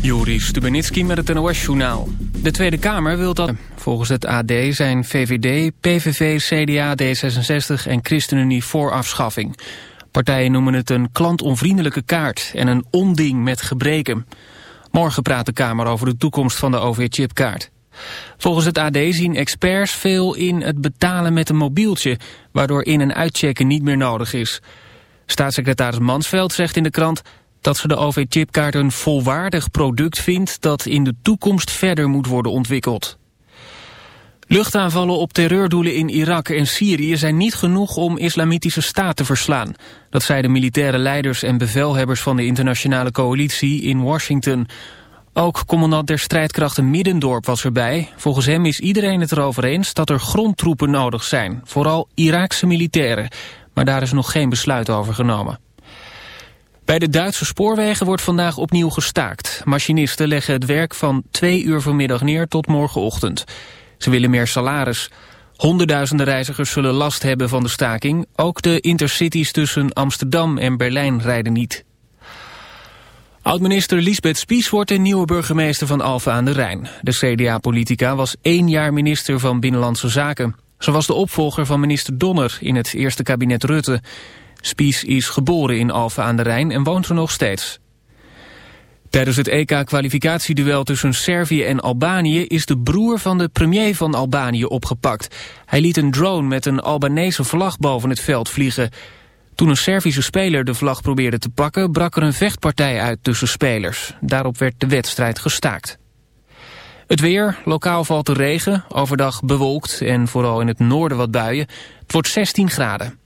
Joris Stubenitski met het NOS-journaal. De Tweede Kamer wil dat... Volgens het AD zijn VVD, PVV, CDA, D66 en ChristenUnie voor afschaffing. Partijen noemen het een klantonvriendelijke kaart en een onding met gebreken. Morgen praat de Kamer over de toekomst van de OV-chipkaart. Volgens het AD zien experts veel in het betalen met een mobieltje... waardoor in- en uitchecken niet meer nodig is. Staatssecretaris Mansveld zegt in de krant dat ze de OV-chipkaart een volwaardig product vindt dat in de toekomst verder moet worden ontwikkeld. Luchtaanvallen op terreurdoelen in Irak en Syrië zijn niet genoeg om islamitische staat te verslaan. Dat zeiden militaire leiders en bevelhebbers van de internationale coalitie in Washington. Ook commandant der strijdkrachten Middendorp was erbij. Volgens hem is iedereen het erover eens dat er grondtroepen nodig zijn. Vooral Iraakse militairen. Maar daar is nog geen besluit over genomen. Bij de Duitse spoorwegen wordt vandaag opnieuw gestaakt. Machinisten leggen het werk van twee uur vanmiddag neer tot morgenochtend. Ze willen meer salaris. Honderdduizenden reizigers zullen last hebben van de staking. Ook de intercities tussen Amsterdam en Berlijn rijden niet. Oud-minister Lisbeth Spies wordt de nieuwe burgemeester van Alphen aan de Rijn. De CDA-politica was één jaar minister van Binnenlandse Zaken. Ze was de opvolger van minister Donner in het eerste kabinet Rutte. Spies is geboren in Alphen aan de Rijn en woont er nog steeds. Tijdens het EK-kwalificatieduel tussen Servië en Albanië... is de broer van de premier van Albanië opgepakt. Hij liet een drone met een Albanese vlag boven het veld vliegen. Toen een Servische speler de vlag probeerde te pakken... brak er een vechtpartij uit tussen spelers. Daarop werd de wedstrijd gestaakt. Het weer, lokaal valt de regen, overdag bewolkt... en vooral in het noorden wat buien. Het wordt 16 graden.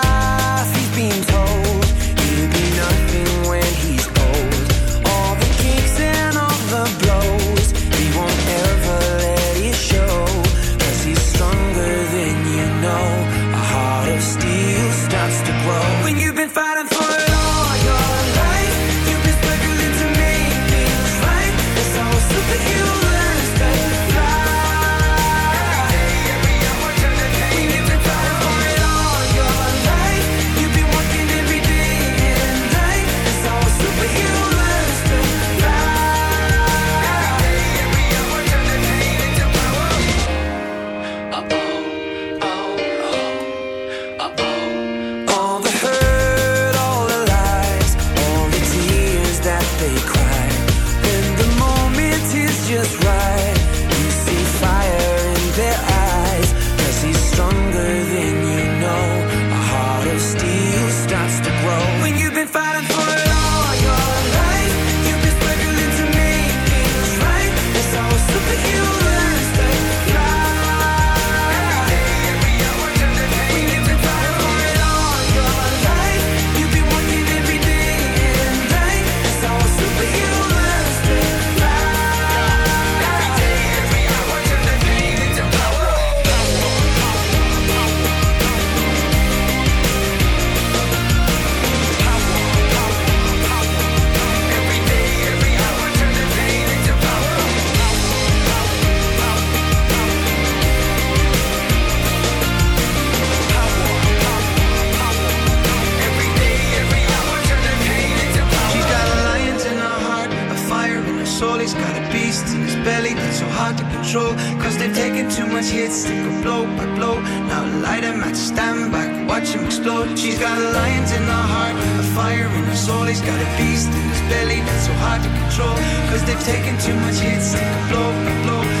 She's got a lion's in her heart, a fire in her soul. He's got a beast in his belly that's so hard to control. Cause they've taken too much hits, take a blow, a blow.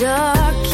dark.